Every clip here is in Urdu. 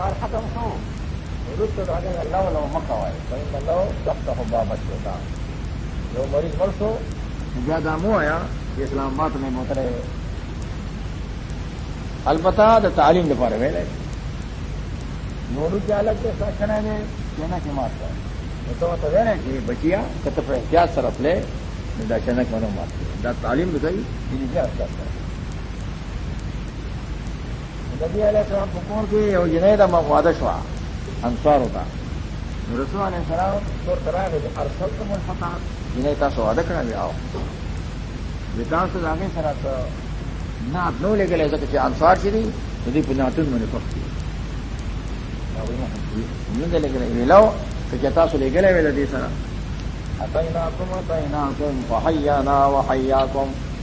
کار ختم شو وروسته د هغه الله ولو مکه وای فإن الله تفتح باب الشیطان یو مریض مړ شو بیا دا مو آیا چې اسلام آباد میں موترے البتہ د تعلیم لپاره ویلې نورو کې الګ څه ساتنه نه کینا کې ماته نو ته ته ویلې چې بچیا کته احتیاط سره پلے دا چنک منو ماته دا تعلیم دی دې بیا تاسو نبی علیہ السلام په کور کې یو جنې د مغواده شو انصار وتا رسول علیہ السلام تور تراغه ارسلتم الفتح جنې تاسو واده کړی او وکاس لاغه سره ته نه نو لګلې ځکه چې انصار شې دي د دې په ناتون باندې پخې نو دې لګلې ویلو چې تاسو لګلې ویل دي سره. اتیناکم اتیناکم فحیانا وحیاکم.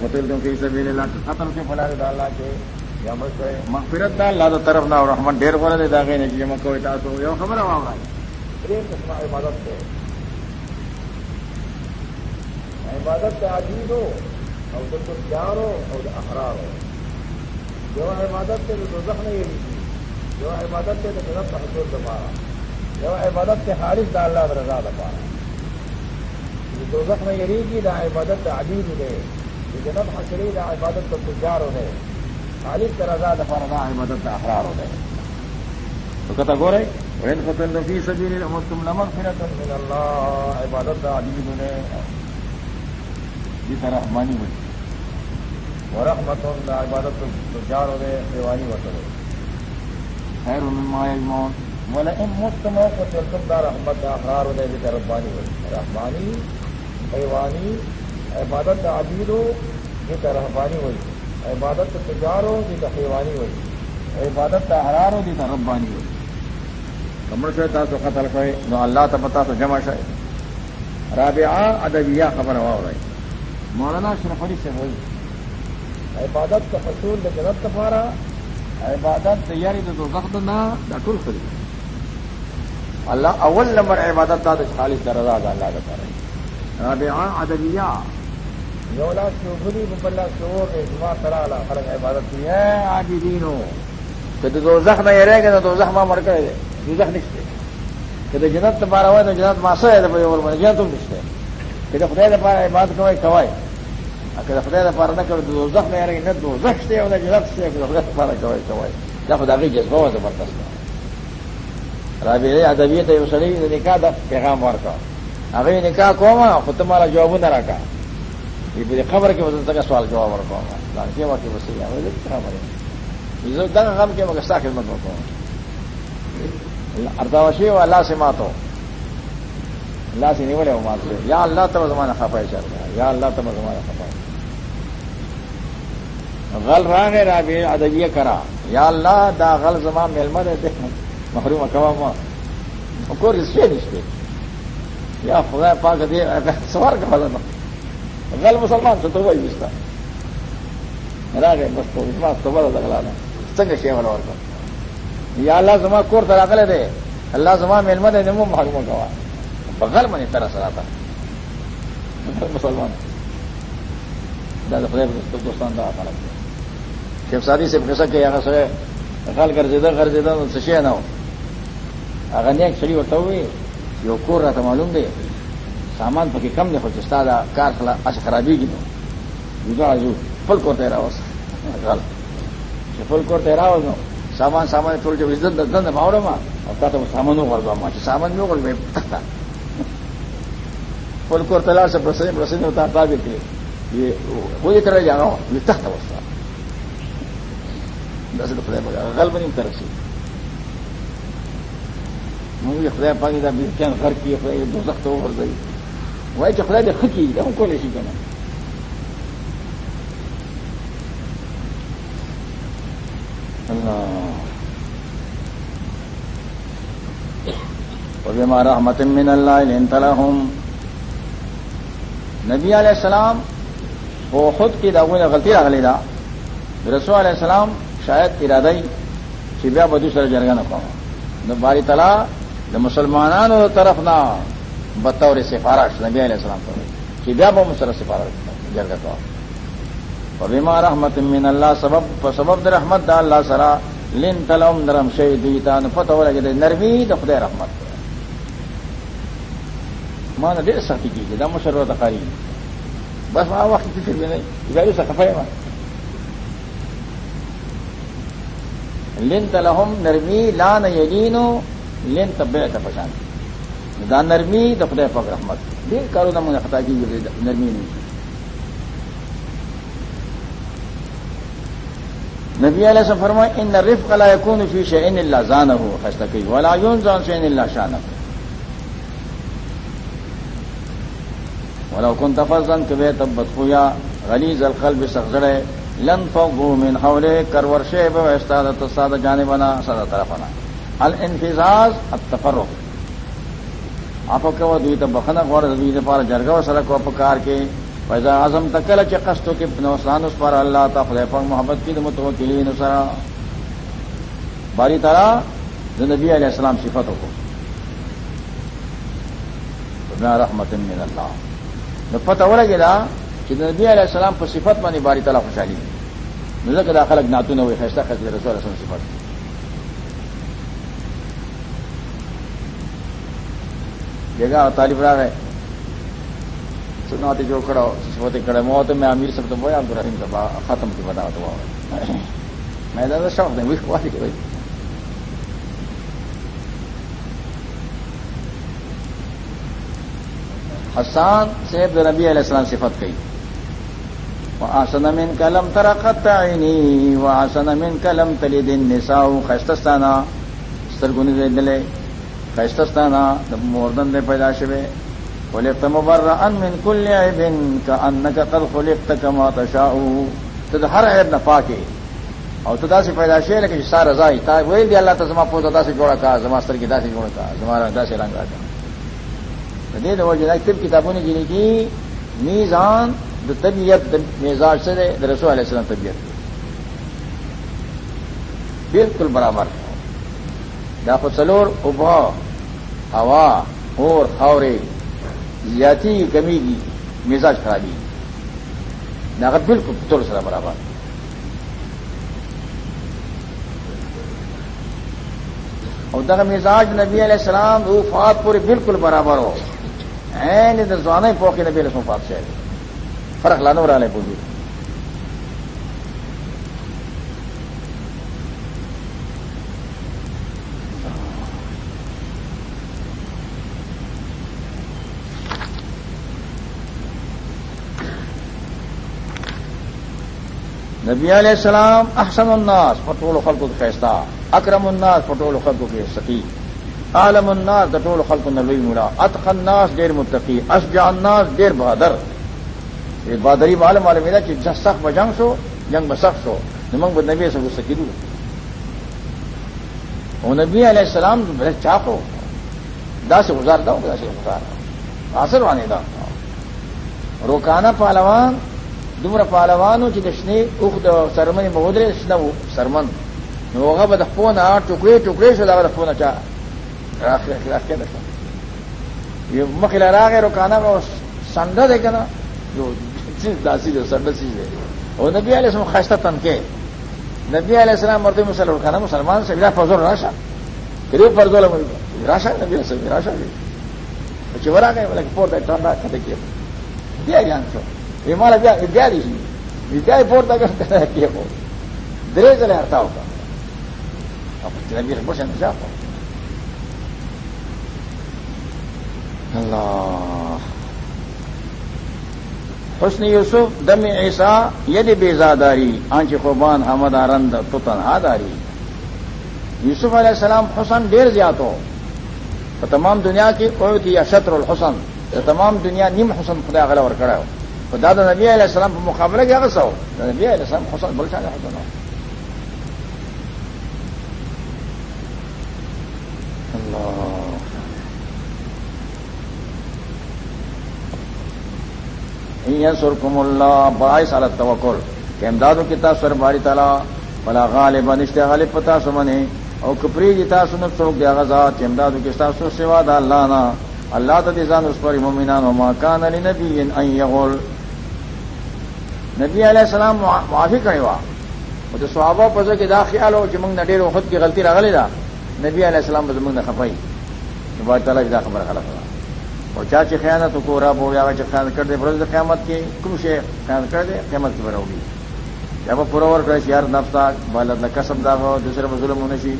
فتل تم کی سبھی ختم سے فلا دے اللہ کے یا مغفرت دا اللہ دا طرف نہ رحمت ڈیر بڑا دے داغے نے جی مکو تاسو یو خبر ہوا ہوا ہے عبادت سے عبادت سے عجیب ہو اور جب تم پیارو اور احرار ہو۔ جو عبادت سے تو زخم نہیں جو عبادت سے تو جنت حضور دبارا جو عبادت سے حارث دا اللہ رضا دبارا جو زخم یہ ریگی دا عبادت عجیب دے۔ جو جنت حسری دا عبادت تو تجار ہو گئے خالد کا رضا دفار دا عبادت کا احرار ہو گئے تو کہتا گو رہے وین فتن فی سبیل تم نمک فرت من اللہ عبادت دا عجیب نے جس جی طرح مانی ہوئی۔ اور رحمت عبادت تو چار ہو گئے دیوانی وطن خیر مون بولے ان مفت کو تم دا رحمت دا اخرار ہو گئے جس جی ربانی ہوئی۔ رحمانی ایوانی عبادت عبید ہو جس رحمانی ہوئی۔ عبادت تجار ہو جس حیوانی ہوئی۔ عبادت دا حرار ہو جس ربانی ہوئی۔ کمر سے تا تو قتل کرے نو اللہ تبتا تو جمع شاید رابعہ ادبیہ خبر ہوا ہو رہی مولانا شرفری سے ہوئی۔ عبادت کا حصول جنت کفارا عبادت تیاری تو وقت نہ ڈاٹول خری اللہ اول نمبر عبادت تھا تو چالیس درجہ اللہ کا رہی رابع ادبیہ یولا شوبری مبلا شور اجماع کرا لا فرق عبادت کی۔ ہے آج دین ہو کہ تو زخم نہیں رہے گا تو زخم مر کر دو زخ نشتے کہ جنت تمہارا ہوا تو جنت ماسا ہے تو جنت تم نشتے کہ خدای د پاره عبادت کوي کوي اګه خدای د پاره نه کوي د دوزخ نه یې نه دوزخ شته او د جنت شته د خدای د پاره کوي کوي دا خدای جذبه و زبردست۔ رابطه ادبیت یو سړی نکاح د پیغام ورکا۔ هغه نکاح کومه خو ته مال جوابونه راکا په خبر کې وزن څنګه سوال جواب ورکوم دا کې وکي وسیله وایي دا خبره زه دا غم کې موږ ساکل مکو کوم ارداوشی و الله سماتو اللہ سے نہیں مال سے یا اللہ تب زمانہ خفا چل رہا یا اللہ تب زمانہ خفا غل رہا ہے رابع ادبیہ کرا یا اللہ دا غل زمان میل مر محروم کوا کو رشتے رشتے یا خدا پاک دے سوار کا فضا غل مسلمان سے تو وہی رشتہ را گئے بس تو بس تو بڑا لگلا نا سنگ شیو اور یا اللہ زما کور ترا تراغلے دے اللہ زما میل مر دے محروم کوا بغل میں طرح سر آتا مسلمان دوستان دا آتا لگتا شیف سادی سے پھسا کہ یہاں سے غل کر زیدہ کر زیدہ سشے نہ ہو اگر نیک چھڑی ہوتا ہوئی یہ کور رہا تھا معلوم دے سامان پکی کم دے خوش استاد کار خلا اچ خرابی کی نو جدا جو فل کو تیرا ہو غل فل کو تیرا ہو نو، سامان سامان تھوڑی جو عزت دند ماورا ما اور کہتا ہوں سامان ہو غلبا ما سامان میں غلبا میں پل کو تلا سے پرسن پرسن ہوتا تھا کہ یہ وہی طرح جانا ہو یہ تخت وسطہ دس خدا پگا غلب نہیں طرف سے مجھے خدا پاکی تھا کیا گھر کی خدا یہ دو سخت ہو گئی وہی تو خدا دیکھ کی ہم کو نہیں کرنا رحمت من اللہ نبی علیہ السلام وہ خود کی داغوں نے غلطی رکھ لیدا رسول علیہ السلام شاید ارادہ ہی شبیا بدو سر جرگا نہ پاؤں باری تلا دا مسلمان طرف نہ بطور سفارش نبی علیہ السلام پر۔ شبیا بہت سر سفارش جرگا پاؤں بیمار رحمت من اللہ سبب سبب در رحمت دا اللہ سرا۔ لن تلوم درم نرم شہید فتح ہو لگے نرمی دفدے رحمت۔ مان ډېر سختی کیږي دا مشر تقاری بس ما وخت فکر بھی نہیں گاڑی سے خفائی ما۔ لن تلحم نرمی لان یلینو لن تبع تپشان دا نرمی د خدای پاک رحمت. ډېر کارونه موږ خطا کیږي نرمی نه نبی علیہ السلام فرمائے ان رفق لا يكون في شيء الا زانه. خستکی ولا ينزع شيء الا شانه. ولو كنت فظا كبه تبت خويا غليظ القلب سخزړه لن فوقو من حوله کر ورشه به استاد تصاد جانبنا صدا طرفنا. الانفزاز، التفرق. آپ کو دوی ته بخنه غوړ دوی ته پار جرګه سره کو پکار کې پیدا اعظم تکل چې قصتو کې نوسان اس پر الله تعالی خدای په محبت کې د متوکلین سره باری تعالی د نبی علیہ السلام صفاتو کو بنا رحمت من الله نو پتہ ہو لگے دا کہ نبی علیہ السلام پر صفت مانی باری تعالیٰ خوشحالی نظر کے داخل ناتو نے ہوئی فیصلہ خیصلہ رسول رسم صفت جگہ طالب راہ ہے۔ سناتے جو کھڑا صفت کھڑے، موت میں امیر سب تو وہ عبد الرحیم صاحب ختم کی بتا تو میں زیادہ شوق نہیں ہوئی بھائی۔ حسان سے نبی علیہ السلام صفت کہی۔ وہ آسن امین کلم ترقت عینی وہ آسن امین کلم تلی دن نساؤ خیستستانہ سرگنی دے دلے موردن دے پیدا شوے. خلقت مبرا من کل عیبن کا ان قد خلقت کما تشاؤ تو ہر عیب نفا کے اور تدا سے پیدا شے لیکن سار رضائی تا وہی دی اللہ تزما پوز ادا سے جوڑا کا زما سر کی دا سے جوڑا کا زما دا سے رنگا کا دے دو جنا طب کتابوں نے جنہیں کی میزان دا طبیعت مزاج سے رسول علیہ السلام طبیعت. بالکل برابر. ہے ڈاکو سلور ابا ہوا اور خاورے زیاتی کمی کی مزاج خرابی ناقت بالکل طور سرا برابر. اور دغ مزاج نبی علیہ السلام وفات پورے بالکل برابر ہو زوانے پوکے نبی علیہ پاپ سے فرق لانے والے پوجی نبی علیہ السلام احسن الناس، پٹول خلق کو فیصلہ۔ اکرم الناس، پٹول خلق کے ستی عالم الناس دٹول خلق نلوی مڑا اتخ الناس، دیر متقی۔ اشجع الناس، دیر بہادر۔ یہ بہادری معلوم والے میرا کہ سخت بجنگ سو جنگ ب سخت سو نمنگ بد نبی سب سکیدو وہ نبی علیہ السلام بڑے چاپ ہو۔ دا سے گزارتا ہوں دا سے گزار۔ آسر وانے دا روکانا پالوان دمر پالوانو چې د شنې اوخ د سرمنې مغدرې شنه سرمن. نو هغه به د خپونه ټوکړې ټوکړې شو دغه د خپونه چا یہ مخلا راگ ہے روکانا میں سنڈا دے کے نا جو داسی جو سنڈا چیز ہے وہ نبی علیہ السلام خاصہ تن نبی علیہ السلام مرتے مسلم رکھانا مسلمان سے میرا فضول راشا پھر فرض راشا نبی علیہ السلام راشا بھی چورا گئے بولے کہ پورتا ٹھنڈا کھتے کیا دیا جان سو یہ مالا بیا دیا دی بیا پورتا کیا درے چلے ہرتا ہوگا اللہ حسن یوسف دم ایسا ید بیزاداری آنچ خوبان حمد آرند تو تنہا داری یوسف علیہ السلام حسن دیر زیاد ہو تمام دنیا کی اوت یا شطر الحسن تمام دنیا نیم حسن خدا غلط اور کڑا خدا د نبی علیہ السلام په مقابله کې هغه څه وو د نبی علیه السلام خو بل چا نه حضنه ینصرکم اللہ باعث علی التوکل کہ امدادوں کی تاثر سر باری تعالی بلا غالبا نشتے غالب پتا سمنے او کپری جی تاثر نفسوں کے اغزات کہ امدادو کی تاثر سوا دا اللہ نا. اللہ تا دیزان اس پر مومنان وما کان لنبی ان یغول نبی علیہ السلام معافی کرے وا مجھے صحابہ پزو کے دا خیال ہو کہ منگ نہ ڈیر خود کی غلطی رگلے دا نبی علیہ السلام بز منگ نہ خفائی بہت تعالیٰ کی دا خبر خلق ہوا اور چاچی خیانت کو رب ہو یا خیانت کر دے برز قیامت کی کم سے خیانت کر دے قیامت کی بر ہوگی جب پرور کرے یار نفتا بالت نہ دا ہو دوسرے میں ظلم ہونے سی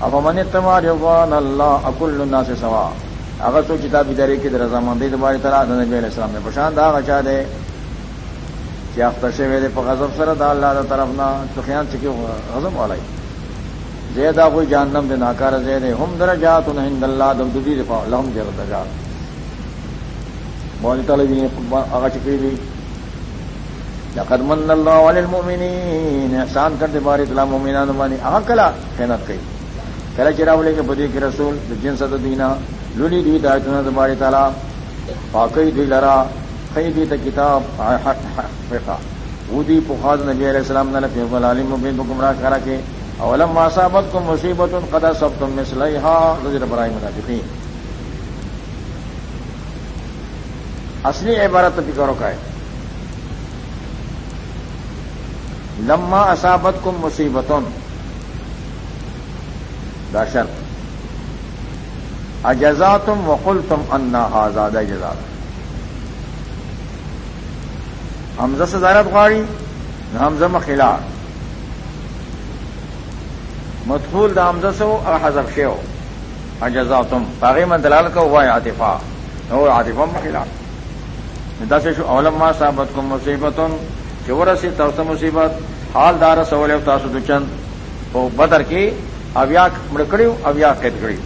اب من تمہارے اللہ اکل اللہ سے سوا اگر تو کتاب ادارے کی رضامندی تمہاری طرح نبی علیہ السلام نے پرشان دا اچھا دے کیا اختشے ویدے پا غضب سر دا اللہ دا طرف نا تو خیان چکی غضب والا زیدہ کوئی جہنم دے ناکار زیدے ہم درجات ہند اللہ، دم دودی دفاع لہم دے درجات۔ مولی تعالی دی آگا چکی دی لقد من اللہ علی المؤمنین۔ احسان کر دے باری اطلاع مومنان مانی۔ آگا کلا خینت کئی۔ کلا چراو لے کے بدی کے رسول جنس دینا۔ لولی دی دایتنا دباری تعالی پاکی دی لرا۔ خیدی تا کتاب فقہ۔ ودی پخاد نبی علیہ السلام نے لفظ العالم مبین کو گمراہ کرا کے، اولم ما صابت کو مصیبت قدا سب تم مسلحا نظر برائے منافقین۔ اصلی عبارت فکروں کا ہے۔ لما اصابت کم مصیبتوں داشر اجزا تم وقل تم انا آزاد جزاد حمزه صدارت غواړي حمزه مخلا مدخول د حمزه سو او حذف شیو اجزاتم باغی من دلال کو وای عاطفه نو عاطفه مخلا داسې شو، اولم ما صاحبت کوم مصیبتون چې ورسي تاسو مصیبت۔ حال دار سوال او تاسو د چند او بدر کې اویا مړکړیو اویا کټ کړی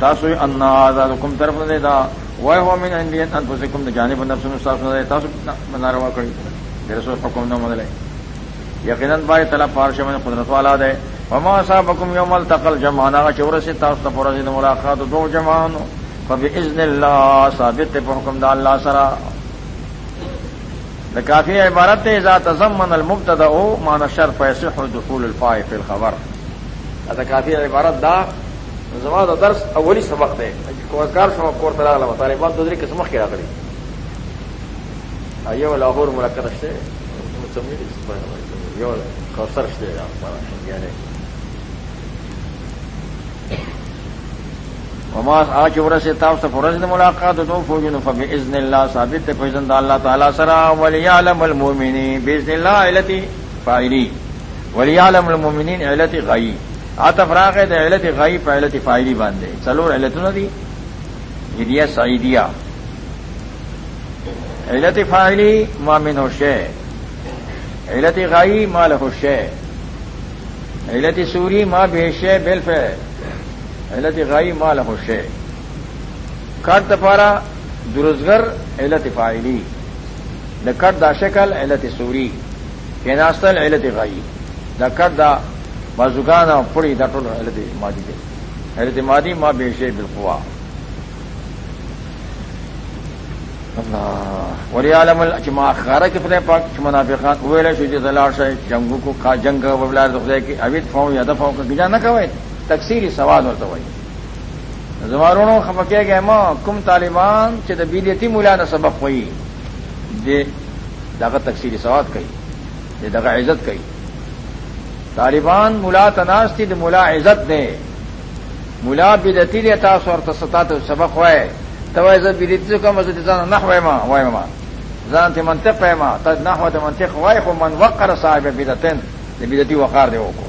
تاسو ان آزاد کوم طرف نه دا۔ وای هو من انډین ان پسې کوم د جانب نفسونو تاسو نه تاسو ناروا کړی د رسول حکم نه مدلې یقینا بای طلب پارشه من قدرت والا ده وما صاحبكم يوم التقى الجمعان چور سے تاسو ته پرځي د ملاقات دو جمعانو فباذن الله ثابت په حکم د الله سره د کافی عبارت ته اذا تضمن المبتدا ما نشر فيصح دخول الفاء في الخبر دا کافی عبارت دا زما د درس اولی سبق دی کوکار شو کور ته راغله طالبان د دې کې سمخ کې راغلي ایو لاهور ملکت شته یو کوثر شته یعنی وما آج ورس تاف سے فرض ملاقات دو فوجن فباذن الله ثابت فیزن اللہ تعالی سرا وليعلم المؤمنین، باذن الله علتی فاعلی وليعلم المؤمنین علتی غیب آتا فراغ ہے علت غائی پہ علت فائلی باندھے چلو علت نہ دی۔ ہدیہ سعیدیہ۔ علت فائلی مامن ہوشے علت غائی مال ہوشے علت سوری ماں بےشے بلف علت غائی مال ہوشے کٹ پارا درزگر علت فائلی دا کٹ دا شکل علت سوری۔ کے ناستل علت غائی دا کٹ دا بازوگان او پړی دا ټول حالت مادي دي حالت مادي ما به شی بالقوا۔ الله ولی عالم الاجماع خاره کې خدای پاک چې منافقان ویل شو چې دلار شي جنگو کو کا جنگ او بلار د خدای کې اوید فو یا دفعو کې ګجا نه کوي تکثیری سوال ورته وایي زمارونو خفکه کې ما کوم طالبان چې د بیدیتی مولانا سبق وایي دې دغه تکثیری سواد کوي دغه عزت کوي طالبان ملا تناس تھی تو ملا عزت دے. ملا بدتی دے تاس اور تستا تو سبق ہوئے تو عزت بدتی کا مزید نہ ہوئے ماں وائے ماں زان تھی منطق ہے ماں تد نہ ہوا تو منطق وائے کو من وقر صاحب بدتن بدتی وقار دے کو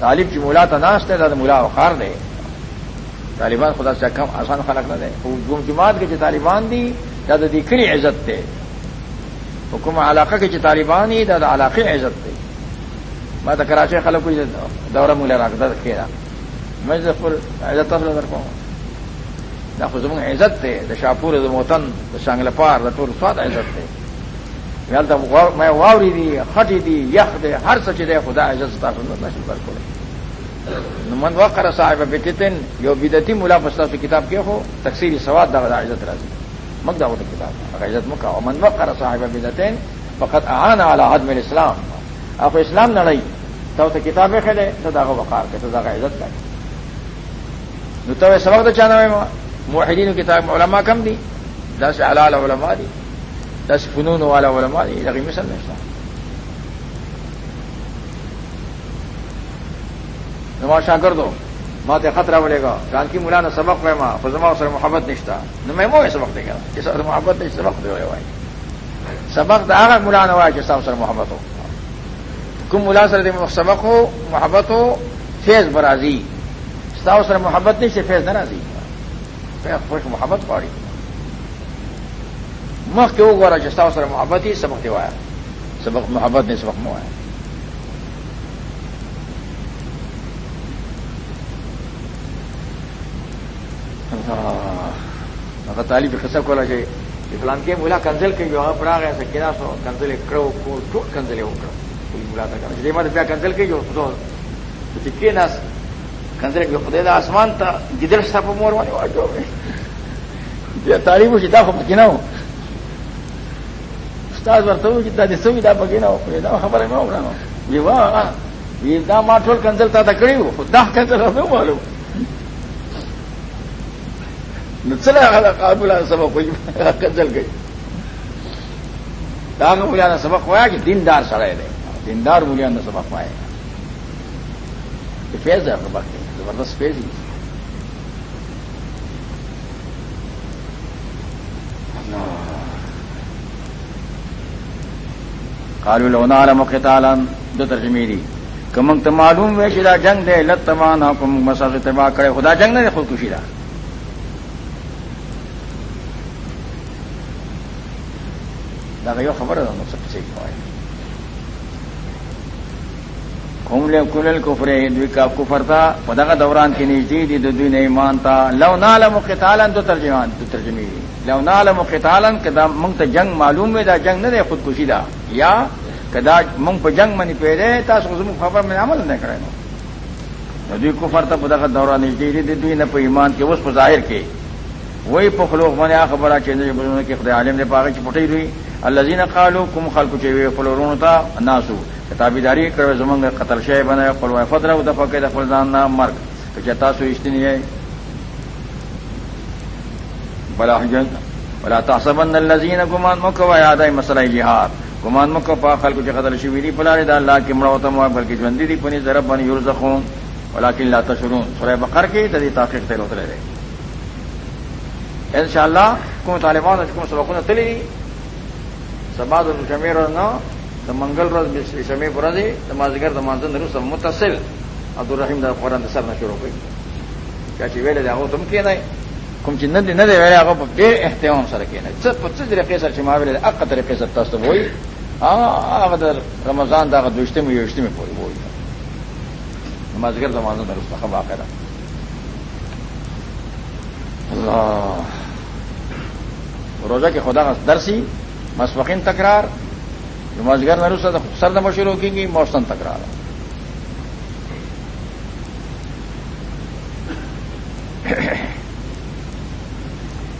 طالب کی ملا تناس دے تو ملا وقار دے طالبان خدا سے کم آسان خلق نہ دے گم جماعت کے جو طالبان دی زیادہ دیکھنی عزت دے حکم علاقہ کے جو طالبان ہی زیادہ علاقے عزت دے میں تو کراچی خلق کو دورہ مولے رکھتا کھیلا میں عزت تصل کر پاؤں دا خزم عزت دے دا شاپور دا موتن دا شانگل پار دا ٹور سواد عزت دے میں واوری دی خٹی دی یخ دے ہر سچ دے خدا عزت ستا سن نشل کر کھولے من وقر صاحب بیٹن یو بدتی ملا پستا سے کتاب کیا ہو تقسیری سواد دا دا عزت راضی مک دعوت کتاب هغه عزت مکا من وقر صاحب بدتین فقط آن على عدم الاسلام. آپ اسلام نڑائی تو کتابیں کھلے تو داغ وقار کے تو داغ عزت کا تو سبق تو چاہنا میں موحدین کتاب علماء کم دی دس حلال علماء دی دس فنون والا علماء دی لگی مثل میں اسلام نماز شاہ کر دو ماں خطرہ بولے گا جان کی مولانا سبق میں ماں فضما سر محبت نشتا میں وہ سبق دے گا جس محبت نہیں سبق دے بھائی سبق داغ مولانا ہوا جس سر محبت ہو کم ملا سر سبق ہو، محبت ہو، فیض برازی۔ ستا سر محبت نہیں سے فیض ناراضی۔ خوش محبت پاڑی۔ مخ کے وہ گورا جستا سر محبت ہی سبق دیوایا سبق محبت نے سبق موایا طالب خسا کو لگے اسلام کے ملا کنزل کے جو پڑا گیا سکینا سو کنزل کرو ٹوٹ کنزل ہو کرو۔ کوئی ملا تھا جی مت پیا کنزل کے جو تو چکے نا کنزل کے خدے دا آسمان تھا گدر سب مور والے واٹو میں تعلیم سیتا ہو پکینا ہو استاد ورته و چې دا د سوي دا نه دا خبره مې وی وا وی دا ما ټول کنزل تا وو کنزل قابل سبق کنزل گئی داغ بولیا سبق ہوا کہ دیندار سڑے دے دیندار بولیا نے سبق پائے گا۔ یہ فیض ہے سبق زبردست فیض ہی۔ کالو لونا مختالن دو ترجمیری کمنگ تو معلوم ہے شدہ جنگ دے، لت تمان حکم ہاں، مسا تباہ کرے خدا جنگ نے خودکشی رہا دا یو خبره ده نو څه څه کوي کوم له کولل کفر دوی کا کفر تا په دغه دوران کې نږدې دي د دوی نه ایمان تا۔ لو نعلم قتالا دو ترجمان، دو ترجمه لو نعلم قتالا کدا مونږ ته جنگ معلوم وي دا جنگ نه ده خودکشي ده یا کدا مونږ په جنگ باندې پیره تاسو زموږ خبر مې عمل نه کړی نو۔ دوی کفر ته په دغه دوران نږدې دي د دوی نه په ایمان کې اوس په ظاهر کې وہی پخلوق باندې خبره چې نه کې خدای عالم دې پاغه چې پټي دوی الذين قالوا کوم خلکو چې وی خپلورونو ناسو۔ کتابیداری کړو زمونږ قتل شي باندې خپل وای. فدر او د فقې د خپل ځان نه مرګ. چې تاسو اشتنی یې. بلا حجن ولا تحسبن الذين غمان مکو یادای مسله جهاد. غمان مکو په خلکو چې قتل شي ویلي په لارې د الله کې مړو ته مو بلکې ژوند دي په نظر باندې یرزقون ولکن لا تشرون سورہ بقره کې د دې تحقیق ته لوتل ان شاء الله کوم طالبان کوم سبقونه تللی سبا د شمې نه د منګل ورځ شمې ورځ د مازیګر د مانځن وروسته متصل عبدالرحیم د قرآن د سر نه شروع کړي چا چې ویل دی هغه تم کې نه کوم چې نه دی نه دی ویل هغه په ډېر احترام سره کې نه څه په څه طریقې سره چې ما ویل اقا طریقې سره تاسو وایي هغه د رمضان دغه دوشتمه یوشتمه پورې وایي مازیګر د مانځن وروسته خبره کړه الله روزہ کے خدا کا درسی مسفقین تکرار نمازگر نرو سرد مشوروں کی گئی موسم تکرار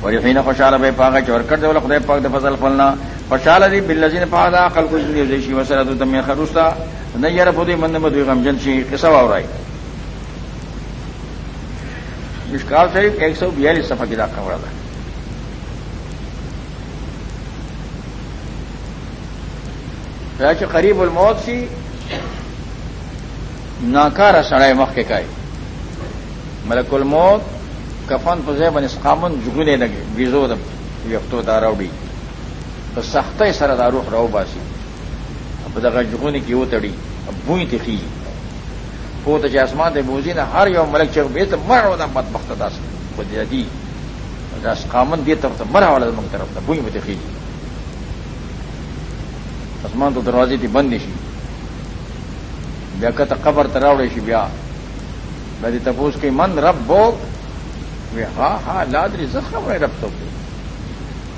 اور یقین خوشحال بے پاگا چور کر دے خدے پاک دے فضل پلنا خوشحال دی بلزی نے پادا کل کچھ دیشی وسرت دم خروستا نہیں یار خودی مند مدوی غم جن جنسی قصہ آورائی مشکال شریف ایک سو بیالیس سفا کی داخلہ پڑا تھا۔ چې قریب الموت سی ناکاره سړی مخکې کوي ملک الموت، کفن په ځای باندې قامن جګونه لګي بيزو د یختو دا راوړي په سختۍ سره دا روح راو باسي په دغه جګونه کې وتړي بوې ته خي. خو ته چې اسمان د موزین هر یو ملک چې به ته مرو د بدبخت داس په دې دي دا قامن دې طرف ته مرو ول موږ طرف ته بوې ته خي. اسمان تو دروازے تھی بند شي بیا کته قبر ته راوړی شي بیا۔ د دې تپوس کې من رب بو۔ وی ها ها لادری زه خبره رب ته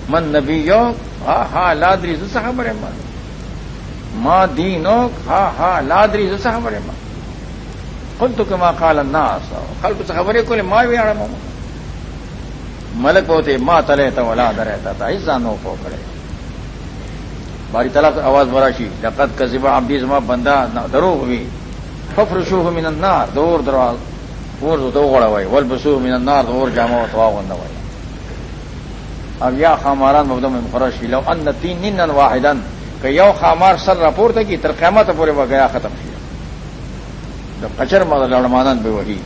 من نبی یو ها ها لادری زه خبره ما ما دینو ها ها لادری زه خبره ما قلت كما قال الناس۔ خلق خبره کوله ما وی ملک ہوتے ماں تلے تو اولاد رہتا تھا ایسا نو کو کرے۔ باری طلب آواز براشی لقت کا ذبا ابھی زما بندہ درو ہوئی ففر شو ہو من النار، دور دراز اور دو گڑا ہوئی ول بسو من النار، دور جامع تو بندہ ہوئی اب یا خاماران مبدم فرشی لو ان تین نن واحدن، کہ یو خامار سر رپور تھا کہ ترقیامت پورے وہ گیا ختم کیا جب کچر مدد لڑمانند بھی وہی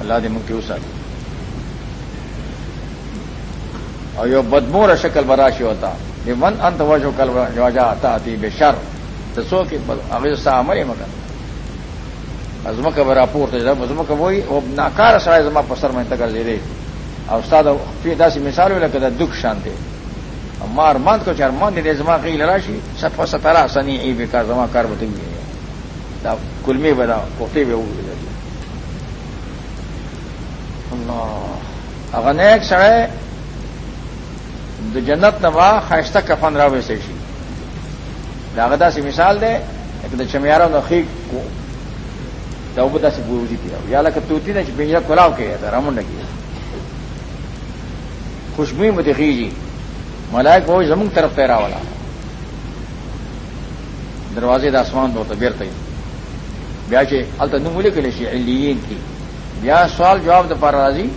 اللہ دی منکی اس آگے اور یہ بدمور شکل براشی ہوتا۔ یہ من انت وجہ کل وجہ آتا آتی بے شر۔ تو سو کہ اگر سا عمل مگر۔ ازم کا برا پور تو ازم کا وہی، وہ ناکار سڑا زما پسر میں تک دے دے اور استاد پھر داسی مثال ہوئی لگتا دکھ شانتے۔ مار مند کو چار مند دے زما کی لراشی سفا ستارا سنی، ای بیکار زما کار بتنگی کلمی بدا کوفتے بھی اللہ۔ اگر نیک سڑے د جنت نوا خیشتہ کفن راو ویسے شی داغدا سے مثال دے ایک دا چمیارا نخیق کو. دوبدا سے بوجی پیا یا لکھ توتی نے پنجرا کلاو کے تھا رمن لگی خوشبو میں دکھی جی ملائک وہ زمین طرف تیرا والا دروازے داسمان دو تو بیر تھی بیاچے التنمولے کے لیے علیین کی یا سوال جواب د پار راضی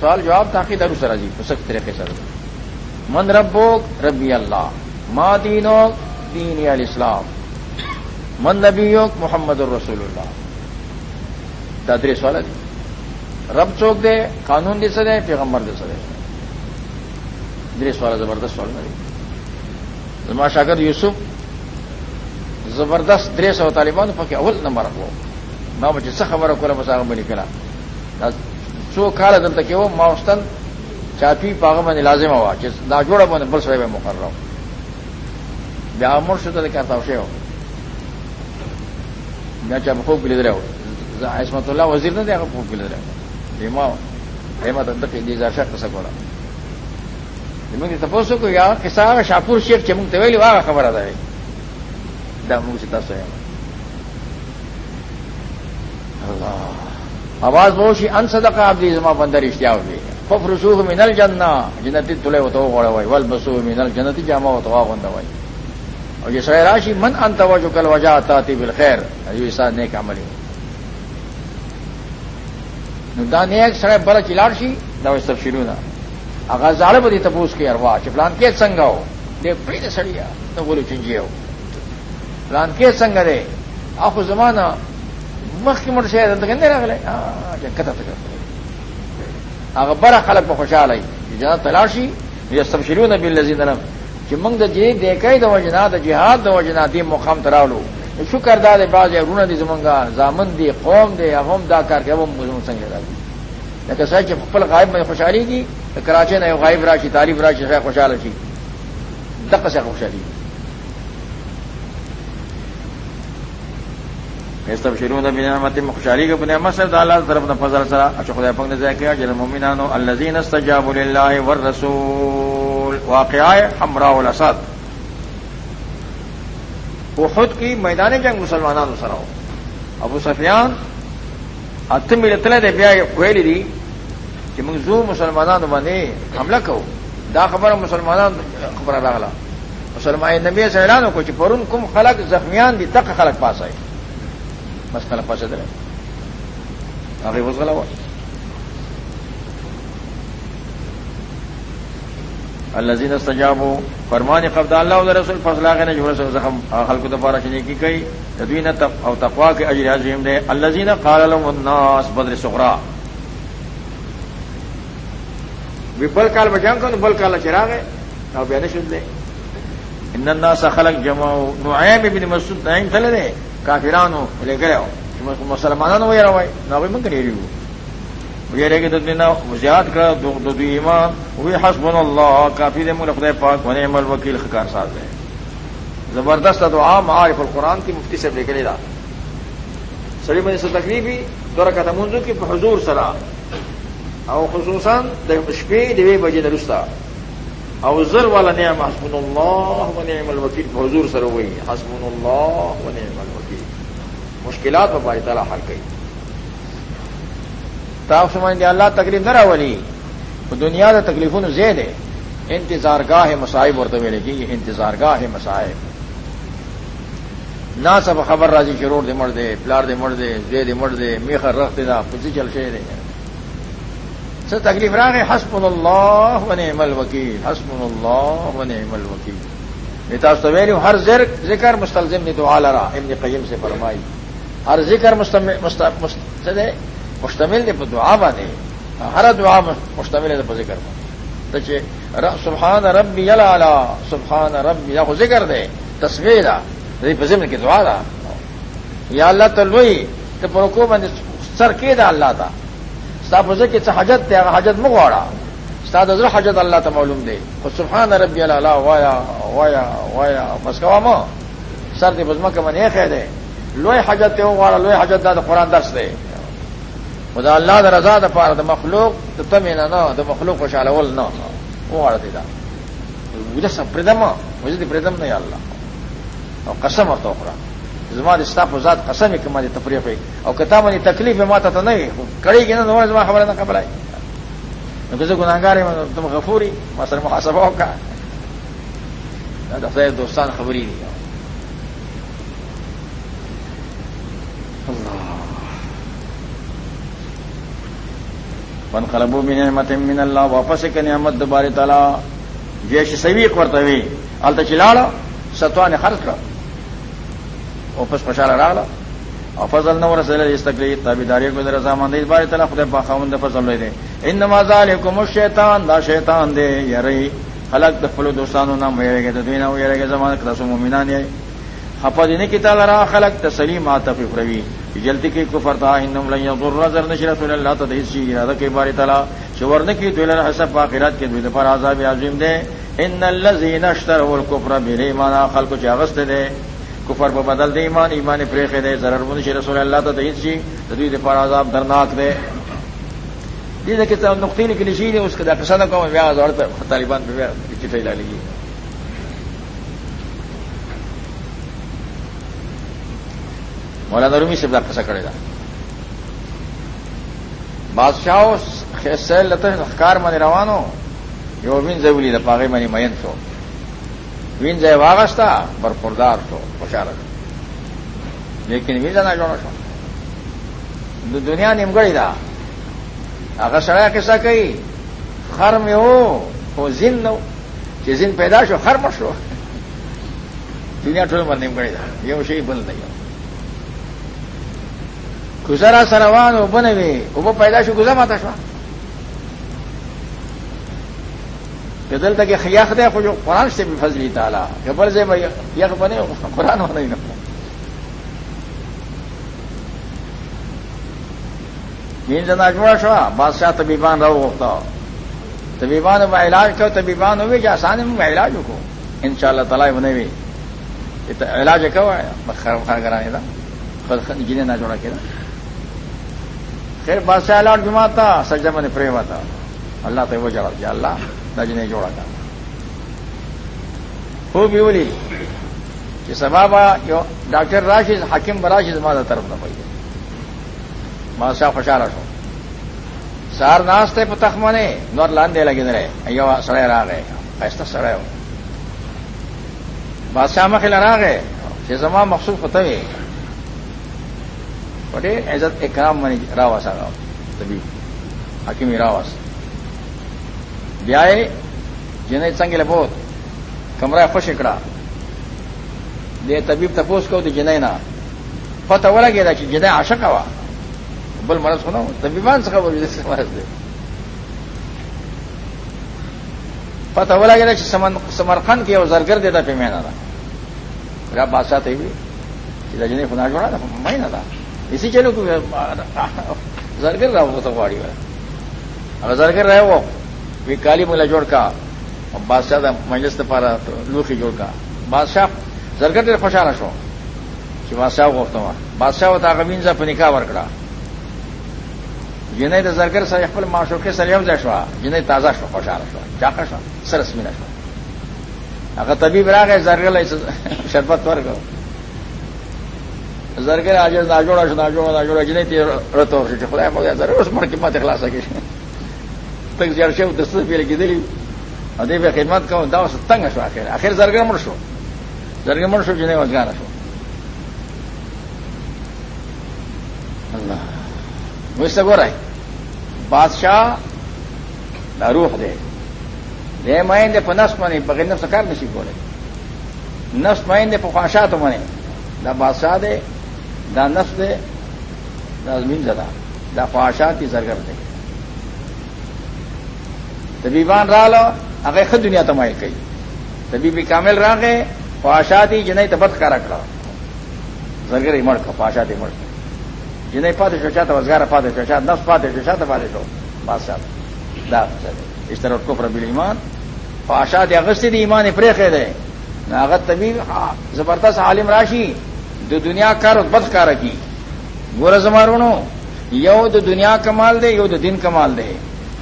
سوال جواب تاکہ درو سر راضی سخت طریقے سے من ربو ربی اللہ. ما دینو دین الاسلام. من نبیو محمد الرسول اللہ دادری سوال دی رب چوک دے قانون دے سدے پیغمبر دے سدے درے سوال زبردست سوال نہیں زما شاگرد یوسف زبردست درے سو طالبان پکے اول نمبر رکھو نہ بچے سخبر کو مساغ بنی کلا سو کال دلته کې و ما واستل چاپی پاغه باندې لازم و چې دا جوړه باندې بل سره به مقرر ہوں بیا امر شو ته کارتا وشه بیا چې په خوب لیدل زه عصمت الله وزیر نه دی، هغه په خوب لیدل دیما دیما ته د دې ځا شک څه کوله موږ ته تاسو کو یا کیسه شاپور شیخ چې موږ ته ویلي واغه خبره ده. دا موږ تاسو یې الله. آواز بوشی ان صدقہ آپ دی زما بندر اشتیا ہوئی فف رسوخ مینل جننا جنتی تلے ہو تو گوڑا ہوئی ول بسو مینل جنتی جامع ہو تو بندہ ہوئی اور یہ سر راشی، من ان توجہ کل وجہ آتا تی بالخیر جو ساتھ نیک عملی دا نیک سڑے بڑا چلاڑشی دا وہ سب شروع نہ اگر زاڑ بدی تپوس کے اروا چپلان کے سنگا ہو، دے پڑی سڑیا تو بولو چنجیے ہو۔ پلان کے سنگ دے آپ زمانہ مخ کی مر شاید ته کنده راغله ا کته ته هغه بره خلک په خوشاله دي جنات تلاشي یستبشرون بالذین لم. چې موږ د دې د کای د وجنا د جهاد د وجنا دی مقام تراولو شکر دار باز رونه دي زمونږه. زامن دي، قوم دي هم دا کار کوي موږ څنګه راځي. لکه څنګه چې خپل غایب باندې خوشحالي دي کراچي نه یو غایب راشي، طالب راشي خوشاله شي. دغه څه خوشحالي سب شروع نعمت خوشحالی کے بنیا مسد اللہ طرف نہ فضل سرا. اچھا خدا پنگ نے ذکر جل مومنان الذين استجابوا لله والرسول. واقعہ ہمراہ الاسد. وہ خود کی میدان جنگ مسلمانان سراؤ ابو سفیان اتم اطلاع دے بیا ویلی دی کہ منگزو مسلمانان بنے حملہ کہو. دا خبر مسلمانان خبر راغلا. مسلمان نبی سے اعلان کو چې پرون کوم خلق زخمیان دي تک خلق پاس آئے بس کل پسند رہے آگے بس گلا ہوا الزین سجاب ہو فرمان قبد اللہ علیہ رسول فضلہ نے جو ہے زخم حلق دوبارہ چنے کی گئی تدوین او تقوا کے اجر عظیم دے۔ الزین قال لهم الناس، بدر سغرا بھی بل کال بجان کو بل کال چراغ ہے۔ او بیان شد دے۔ ان الناس خلق جمع نعیم ابن مسعود نعیم تلے دے۔ کافرانو، لے ہو۔ مسلمانانو ویرا وای نو به موږ لري ویره کې د دنیا زیات کړه د دوی ایمان۔ وی حسبنا الله کافی دې موږ خدای پاک ونه عمل وکیل خکار ساز ہے زبردست دعا، معارف القرآن کی مفتی سے لیکن دا۔ سړی باندې څه تکلیفي دوره کته منځو کې په حضور سره او خصوصا د شپې د وی بجې او زر والا نعم، حسبنا الله ونعم الوکیل. په حضور سره وی حسبنا الله ونعم الوکیل. مشکلات میں باری تعالیٰ حل گئی تاف سمجھ اللہ تکلیف نہ راولی دنیا کا تکلیفوں نے زید ہے انتظار گاہ مسائب اور تو میرے کی انتظار گاہ ہے مسائب نہ سب خبر راضی شروع دے مر دے پلار دے مر دے دے دے مر دے میخر رکھ دے دا کسی چل شے دے سر تکلیف راہ ہے اللہ و نعم الوکیل حسب اللہ و نعم الوکیل نیتا سویری ہر ذکر مستلزم نے تو آلرا ابن قیم سے فرمائی ہر ذکر مشتمل نے دعا بانے ہر دعا مشتمل ہے ذکر میں سبحان ربی اللہ سبحان ربی یا ذکر دے تصویر فضم کی دعا دا. یا اللہ تلوئی تو پرکو میں سر کے دا اللہ تھا صاحب کی حجت دے حجت مگواڑا استاد حضر حجت اللہ تا معلوم دے خود سبحان ربی اللہ وایا وایا وایا. بس کوا سر دی بزما کا من ایک ہے دے لوئے حجت تے واڑا لوئے حجت دا قرآن درس دے خدا اللہ دا رضا دا پار دا مخلوق تو تم نہ نہ دا مخلوق خوشحال اول نہ وہ واڑا دے دا مجھے سب پردم مجھے پردم نہیں اللہ اور قسم اور توقرا زما اسٹاف ذات قسم ہے کہ مجھے تفریح ہوئی اور کتاب مجھے تکلیف ہے ماتا تو نہیں کڑی گی نا زما خبر نہ خبر آئی کسی گناگار ہے تم غفوری مسر محاسبہ کا دفتر دوستان خبری نہیں فن خلبو من نعمت من اللہ واپس ایک نعمت دوبارہ تعالیٰ. جیش سوی کرتے ہوئے الت چلاڑا ستوا نے خرچ کر واپس پشالا ڈالا اور فضل نور سے اس تکلیف تابی داری کو رضا مند اس بار تعالیٰ خود باخاوند فضل لے دے ان نماز علیکم الشیطان، دا شیطان دے یا رہی خلق دفلو دوستانو نام ویرے گے دوینا ویرے گے زمان کلاسو مومنان ہے خپا دین کی تعالی را خلق تسلیم آتف فروی جلتی کی کفر تھا ہندم لن یضر زر نشرت اللہ تدہسی ارادہ کے باری تعالی. شورن کی دویل حسب آخرات کے دویل پر عذاب عظیم دے ان الذين اشتروا الكفر بالایمان خلق چاغست دے کفر په بدل دے، ایمان ایمان پریخ دے، ضرر من شي رسول الله ته دهیسی دوی د پر عذاب درناک دے۔ دې کې ته نقطې کې لشي دي اوس کدا قصه کوم بیا ځوړ طالبان په بیا چې ته لګي مولانا رومی سے کسا کرے گا۔ بادشاہ سیل لتار منی روانو یو وین ضروری دا پاگے منی مین شو وین زے واغستا بر پردار شو. لیکن وین نہ جوڑا شو. دنیا نمگڑی دا اگر سڑا کسا کئی خر میں ہو زن نو کہ زن پیدا شو، خر مشو دنیا ٹھول من نمگڑی دا یہ اسے بند نہیں ہو گزرا سروان او بنوي او په پیدا شو گزا ماته شو کدل ته خیاخ ده خو قرآن سے بفضل تعالی۔ قبل سے یخ بنے قرآن ہونا ہی نہ مین جنا جوڑا شو بادشاہ طبیبان رہو ہوتا۔ طبیبان میں علاج کرو طبیبان ہوئے کہ آسان میں علاج کو۔ ان شاء اللہ تعالیٰ بنے ہوئے علاج کب آیا۔ خراب کرانے کا جنہیں نہ جوڑا کہ خیر، بادشاہ اللہ جمع تھا میں نے پریم تھا۔ اللہ تو وہ جڑا دیا، اللہ۔ نج جوڑا تھا خوب بولی کہ سبابا ڈاکٹر راشد حکیم براشد مادا طرف نہ پائی بادشاہ خوشحال ہو سار ناستے پتخ منے نور لان دے لگے رہے ایو سڑے را گئے ایسا سڑے ہو بادشاہ میں کھلا را گئے یہ زمان مخصوص پتہ پٹے عزت اکرام منی راواس آگا تبھی حکیمی راواس بیائے جنہیں چنگل بہت کمرہ خوش اکڑا دے طبیب تپوس کو جنہیں نہ پتہ وہ لگے کہ جنہیں عاشق ہوا بل مرض سنا طبیبان سے خبر جیسے مرض دے پتہ وہ لگے کہ سمرخن کے وہ زرگر دیتا پہ میں نہ بادشاہ تھی بھی جنہیں فنا جوڑا تھا میں نہ تھا اسی چلو زرگر رہا وہ تو گاڑی والا اگر زرگر رہے وہ بھی کالی ملا جوڑ کا بادشاہ مجلس پارا لوکھی جوڑ کا۔ بادشاہ، زرگر تیرے خوشحال شو کہ بادشاہ کو ہوں بادشاہ ہوتا کبین سے نکاح ورکڑا۔ جنہیں تو زرگر سر اخبل معاشو کے سر یوز شوا، جنہیں تازہ شو، خوشحال شو چاکا شو سرس مینا شو۔ اگر تبھی برا گئے زرگر شربت ورگ زرګر عاجز دا جوړه شو دا جوړه دا جوړه جنې ته رته ورشي چې خدای مو زر اوس مړ کې ماته خلاص تک ځل شو د څه پیل کېدلی ا دې به خدمت کوم، دا اوس تنگ شو اخر. اخر زرګر مړ شو. زرګر مړ شو، جنې وځګار شو. الله. وسه ګورای بادشاہ دا روح دی. دې ماین دې په نس باندې، بغیر نفس کار نشي کولای. نفس ماین دې په خواهشات باندې. دا بادشاہ دی، دا نفس دے دا زمین زدا دا خواہشات کی سرگر دے طبیبان را لو اگر خود دنیا تمائل کئی طبیبی کامل را گئے خواہشاتی جنہیں تبت کا رکھ رہا زرگر مڑ کا خواہشات مڑ کا جنہیں پاتے شوشات وزگار پاتے شوشات نفس پاتے شوشات پاتے شو. بادشاہ دا اس طرح کو فربیل ایمان. خواہشات اگست دی، ایمان پریخے دے نہ اگر طبیب زبردست عالم راشی دو دنیا کار بد کار کی گور زمارونو، یو د دنیا کمال دے یو د دن کمال دے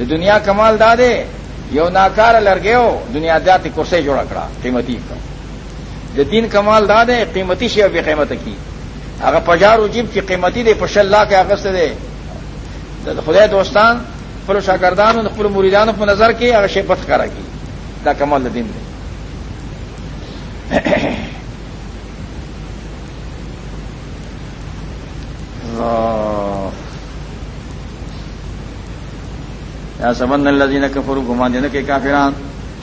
دنیا کمال دا دے یو ناکار لرگیو دنیا داتی کرسے جوڑا کرا قیمتی کا د دین کمال دا دے قیمتی شی ابھی قیمت کی اگر پجارو جیب کی قیمتی دے پش اللہ کے آگست دے خدے دوستان پھر شاگردان پھر مریدان پر نظر کی اگر شی بت کرا کی دا کمال دین دے یا سبند الذین کفروا گمان دین کے کافران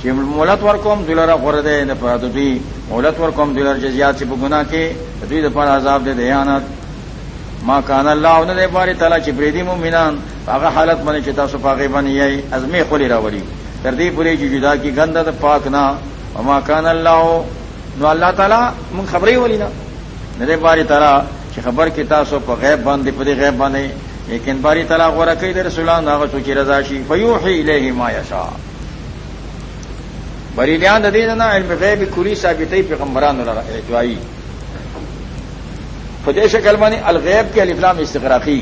چې مولت ورکوم دلاره غره ده نه پاتو دی مولت ورکوم دلاره جزیات چې په ګناه کې دوی د پر عذاب ده دیانت ما کان الله نه دې باري تعالی چې بریدي مؤمنان هغه حالت باندې چې تاسو پاګې باندې یې ازمه خولي راوړي تر دې پوری چې جدا کی غنده د پاک نه وما کان الله نو الله تعالی مون خبرې ولینا نه دې باري تعالی چې خبر کې تاسو په غیب باندې په غیب باندې لیکن باری تعالی غوړه کوي د رسولان هغه څوک چې رضا شي فیوحي الیه ما یشاء. بریلیان د دې نه علم غیب کلی ثابتې پیغمبرانو لپاره اجوایی په دې شکل الغیب کې الف لام استغراقی.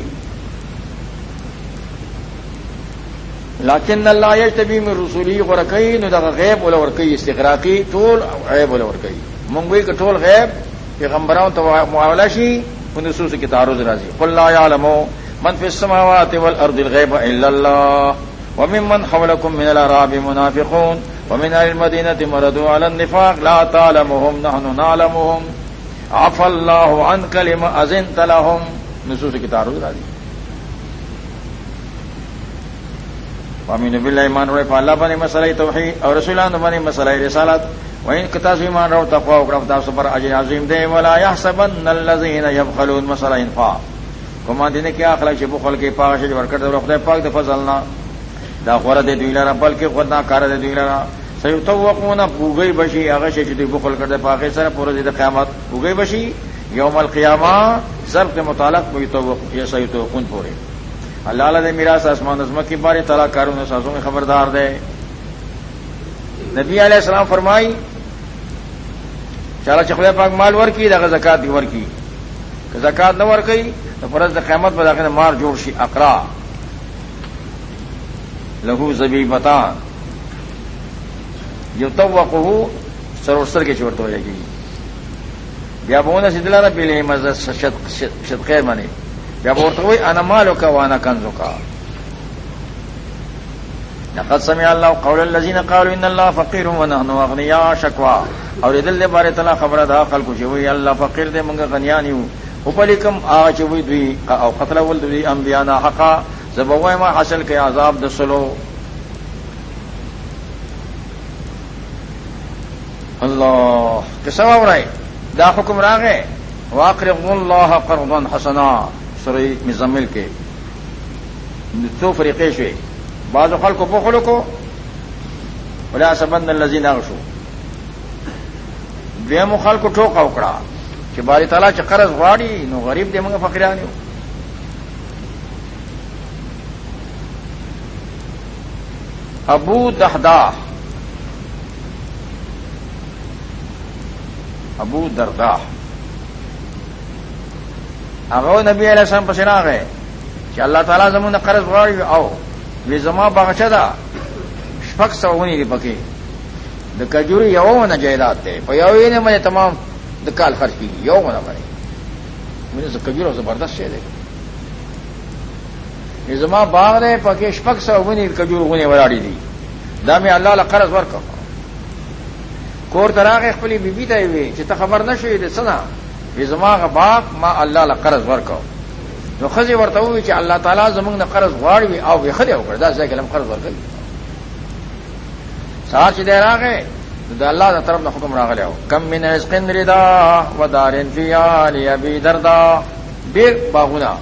لیکن الله یجتبی من رسولی غرقی نو دغه غیب ولا ورقی استغراقی ټول غیب ولا ورقی مونږ وی ټول غیب پیغمبرانو ته معاملہ شي په نصوص کې تعرض راځي قل لا يعلمو من في السماوات والأرض الغيب إلا الله وممن حولكم من الأعراب منافقون ومن أهل المدينة مردوا على النفاق لا تعلمهم، نحن نعلمهم. عفى الله عنك لما أزنت لهم. نصوص کی تعرض راضی وامین بالله ایمان وړي په الله باندې مسلې توحید او رسولانو باندې مسلې رسالت. وین کتا سو ایمان راو تقوا او کرم تاسو پر اجر عظیم دی ولا يحسبن الذين يبخلون مسلې انفاق. کومه دینه کې اخلاق چې بخل کې پاغه چې ورکړ د خدای پاک د فضل نه دا غوړه د دوی لاره بلکې خدای کار د دوی لاره سيتوقون بوګي بشي هغه چې دوی بخل کړ د پاغه سره پورې د قیامت. بوګي بشي یوم القیامه ظرف کے متعلق کوئی تو یہ پورے اللہ علیہ میراث آسمان عظمت کی بارے تعالیٰ کاروں سازوں میں خبردار دے. نبی علیہ السلام فرمائی، چالا چخلے پاک مال ور کی دا زکات ور کی کہ زکات نہ ور گئی تو فرض قیمت بدا مار جوڑ شی اقرا. لہو زبی بتا جو تو وقو سروسر کے چورت ہو جائے گی یا بونا سدلا نہ پیلے مزد شدقیر منے یا بورت ہوئی انمالو کا وانا کنزو کا لقد سمع الله قول الذين قالوا ان الله فقير ونحن اغنياء شكوا اور دل دے بارے تلا خبر دا خلق جو اللہ فقیر دے منگا غنیانی ہوں اوپلکم آ چوی دوی او قتل ول دوی انبیانا حقا زبوای ما حاصل کے عذاب دسلو اللہ کسا ورائے دا حکم راغے؟ واقرض اللہ قرضا حسنا، سوری مزمل کے. تو فریقے شوے بعض خلق کو بخلو کو ولا سبند الذين اغشوا دیم خلق کو ٹھوکا اکڑا. کہ باری تعالیٰ چ قرض غواړي نو غریب دې موږ فقیران یو ابو دہدا ابو دردا هغه نبی علیہ السلام پسې راغی چې الله تعالی زموږ قرض غواړي او وی زما بغچه ده شپږ سوونی دی پکې د کجوري یو نه جایداد دی په یو یې نه مې تمام د کال خرج کی یو منا باندې مجھے کبیر اور زبردست شے دے زما باغ دے پکے شپک سو ونی کجور ونی ولاړی دي دا مې الله له قرض ورکړ کور تراغه خپل بیبي ته وی چې ته خبر نشوي د سنا۔ زما غ باغ ما الله له قرض ورکړ نو خزي ورته وی چې الله تعالی زمونږ نه قرض غواړي او به خدای وکړ دا ځکه لم قرض ورکړي سات چې راغې د الله تعالی طرف نه حکم راغلی او. کم من رزق رضا و دارن فی علی ابي دردا ډیر باغونه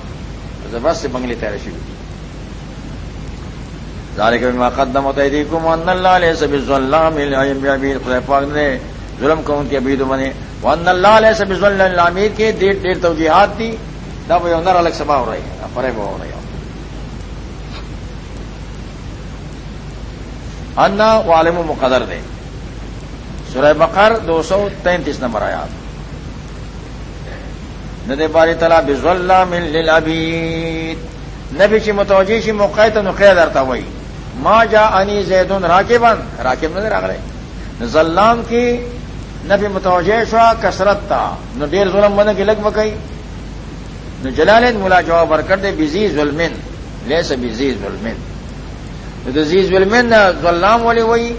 زبرست بنگلې تیار شي ذالک بما قدمت ایدیکم ان اللہ ليس بالظلام للعبید خدای پاک نے ظلم کو ان کے عبید بنے وان اللہ ليس بالظلام للعبید کے دیر دیر توجیہات تھی دا وہ نر الگ سبا ہو رہی ہے. فریب ہو رہی ہے. انا عالم مقدر دے. سورہ بقر دو سو تینتیس نمبر آیا ندے باری تلا بز اللہ مل للعبید۔ نبی چی متوجی چی موقع تو نقید ارتا وئی ما جا انی زید راکبن۔ راکب نظر آ رہے زلام کی نبی متوجہ شوا کثرت تا۔ نو دیر ظلم بنے کی لگ بکئی۔ نو جلال ملا جواب برکر دے بزی ظلمن لے سے بزی ظلمن زی ظلمن ظلام والے وہی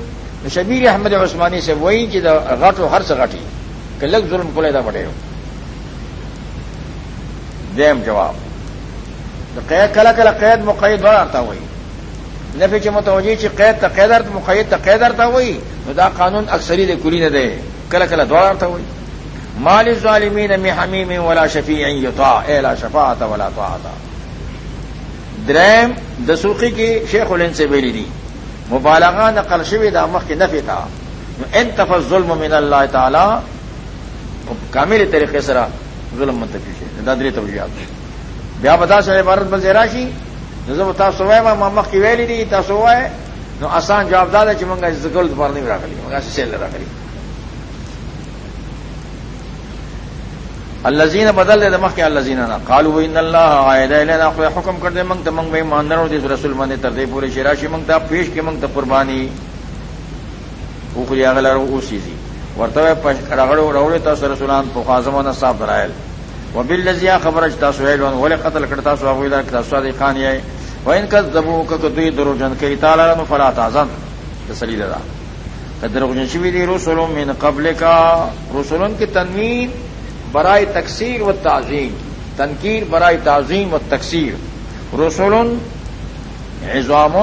شبیر احمد عثمانی سے وہی کہ غٹو، ہر سے غٹی۔ کہ لگ ظلم کو لیتا پڑے ہو۔ دیم جواب۔ قید، کلا کلا قید مقید بڑا آتا وہی نفی چ متوجی چی قید تا قیدر تا مقید تا قیدر تا ہوئی۔ دا قانون اکثری دے کلی نہ دے کل کل دوار تا ہوئی۔ مال الظالمین می حمیم ولا شفیع یطاع، اے لا شفاعت ولا طاعت۔ دریم، دسوقی کی شیخ الہند سے بیلی دی۔ مبالغہ نقل شوی دا مخ کی نفی تھا انتف ظلم من اللہ تعالی کامل طریقے سرا ظلم منتفی سے دادری توجیات بیا بتا سر عبارت بزیراشی نظم تاسو وایم ما مخ کی ویلی دي، تاسو وای نو آسان جواب داده چې مونږه ذکر د پاره نه راغلي مونږه سیل راغلي. الذين بدل د مخ کې الذين نه قالوا ان الله عائد الينا خو حکم کړ دې مونږ ته مونږ به ایماندارو رسول باندې تر دې پورې شراشي مونږ پیش کې مونږ ته قرباني او خو یې غلره اوسېږي ورته راغړو راوړې تاسو رسولان په خاصمانه صاحب درایل وبالذي خبر تاسو ویل ولې قتل کړ تاسو هغه دا تاسو دې خان یې وین کا دبو کا دوی درو جن کئی تالا نو فلا تازن۔ تسلی دا۔ درو جن شوی دی رسول من قبل کا رسول کی تنوین برائے تکثیر و تعظیم تنقیر برائے تعظیم و تکثیر۔ رسول عظام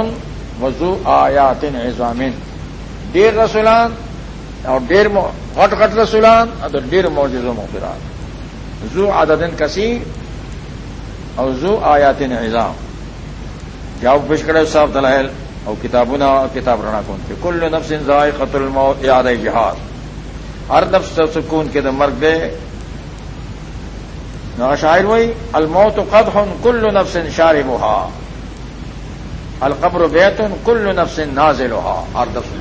وضو آیات عظام ڈیر رسولان اور ڈیر غٹ غٹ رسولان اور ڈیر موجود و مغفران۔ زو عدد کثیر اور زو آیات نظام جاؤ کرے صاحب دلائل اور کتابوں کتاب رنا کون کے۔ کل نفس ذائقہ الموت، یاد جہاد۔ ہر نفس سکون کے مرگ دے۔ شاعر وہی، الموت قد ہن کل نفس شار بہا القبر بیتن کل نفس نازل ہوا ہر نفس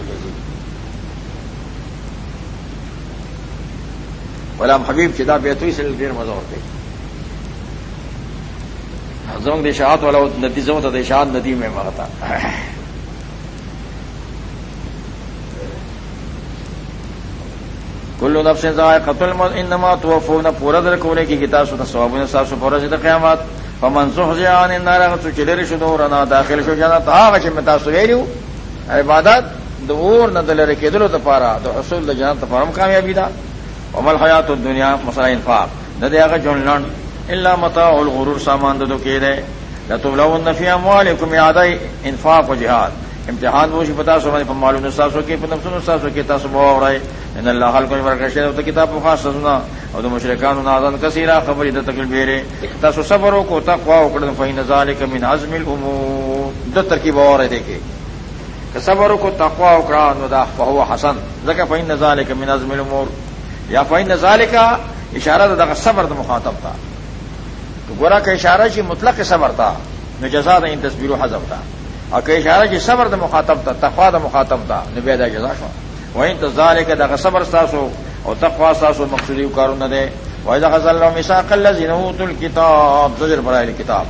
غلام حبیب چدا بیتوئی سے دیر مزہ ہوتے۔ زمنگ دیشات والا ندی زم تو دیشات ندی میں مرتا کلو نب سے قتل انما تو فون پورا در کونے کی کتاب سنا سواب نے صاحب سے پورا سے قیامات پمن سو جان نارا سو چلے شدو رنا داخل شو جانا تا غش میں تاسو ویلو عبادت دور نہ دلر کے دلو تپارا تو حصول جان تپارم کامیابی دا۔ عمل حیات الدنیا مسئلہ انفاق نہ دے گا جون لنڈ اللہ متا الغرور سامان دو کے دے۔ لطب النفی اموالکم یاد انفاق و جہاد۔ امتحان وہ پتا سو میں معلوم ساسو کے پتم سنو ساسو کے تاسو بوا ہو رہے ان اللہ حال کو برکش تو کتاب کو خاص سنا اور تو مشرکان نازن کثیرا خبر ادھر تک بیرے۔ تاسو صبر کو تقوا اکڑ فین ذالک من عزم الامور دو ترکیب اور ہے دیکھے۔ کہ صبر کو تقوا اکڑان ودا فهو حسن۔ ذکر فین ذالک من عزم الامور یا فین ذالک اشارہ دا صبر دا مخاطب تھا تو گورا کا اشارہ چی مطلق صبر تھا نہ جزا ان تصویر و حضب تھا اور کہ اشارہ چی صبر د مخاطب تھا تقوا د مخاطب تھا نبیدا جزا شو وہ انتظار ہے کہ دغه صبر ساسو او تقوا ساسو مقصودی کارو نہ دے وإذا غزل الله ميثاق الذين اوتوا الكتاب، زجر برای کتاب.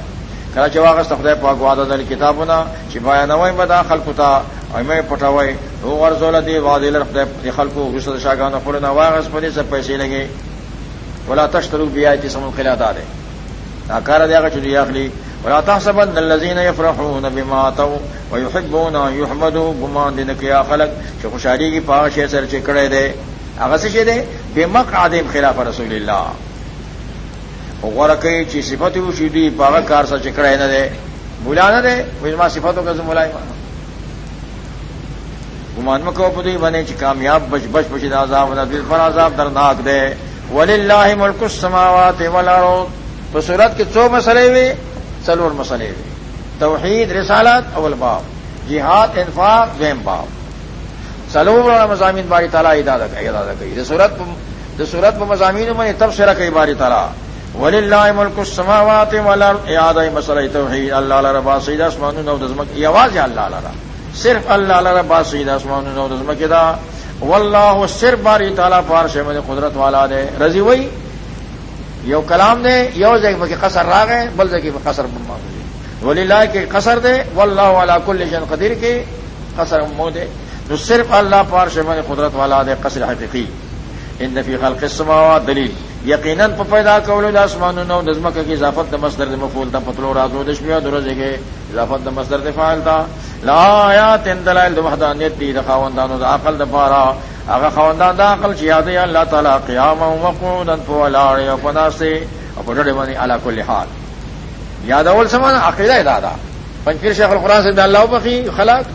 کله چې واغ استخدای په غواده د کتابونه، چې بیانوي به خلکو ته ایمه پټوي او ورزول دي وادي له خلکو رسول شاګانو خپل نه واغ سپني څه پیسې لګي. بولا تشترو بھی آئی تھی سمو خلا دارے ناکار دیا گا چلی اخلی بولا تحسبن الذين يفرحون بما اتوا ويحبون يحمدوا گمان دین کیا خلق. جو خوشحالی کی پاش سر چکڑے دے. اگر سے دے؟ بے مک خلاف رسول اللہ. غور کئی چی صفت شی دی پاغ کار سر چکڑے نہ دے. بلا نہ دے مجھے صفتوں کا ملائے گمان مکو پدی بنے چی کامیاب بچ بچ بچ عذاب نہ دل پر عذاب درناک دے. ولی اللہ ملک السماوات والارض تو صورت کے چو مسئلے ہوئے سلور مسئلے ہوئے توحید، رسالت، اول باب. جہاد، انفاق دیم باب. سلور مضامین باری تعالیٰ ادادہ گئی صورت صورت مضامین میں تب سے رکھی باری تعالیٰ. ولی اللہ ملک السماوات والارض یاد مسئلہ توحید، اللہ علیہ ربا سید اسمان نو دزمک یہ آواز ہے اللہ علیہ صرف اللہ علیہ ربا سید اسمان نو دزمک دا. واللہ صرف باری تعالیٰ پارش میں قدرت والا دے. رضی وئی یو کلام دے، یو جگہ کی قصر راگ ہے بل جگہ میں قصر بما ولی اللہ کے قصر دے، واللہ والا کل جن قدیر کے قصر مو دے۔ جو صرف اللہ پارش میں قدرت والا دے قصر حقیقی۔ ان فی خلق السماوات دلیل۔ یقیناً پیدا کولو د اسمان نو نظمک کی اضافت د مصدر د مفعول تا پتلو راتو د شپیا درځه کې اضافت د مصدر د فاعل تا لا آیات دلائل د وحدانیت دی د خواندانو د عقل د پارا۔ هغه خواندان د عقل چې یاد الله تعالی قیام او وقودا فولاړ او پناسه او په ډېر علا کل حال۔ یاد اول سمان عقیده دادا پنځیر شیخ القران سے د الله په خلق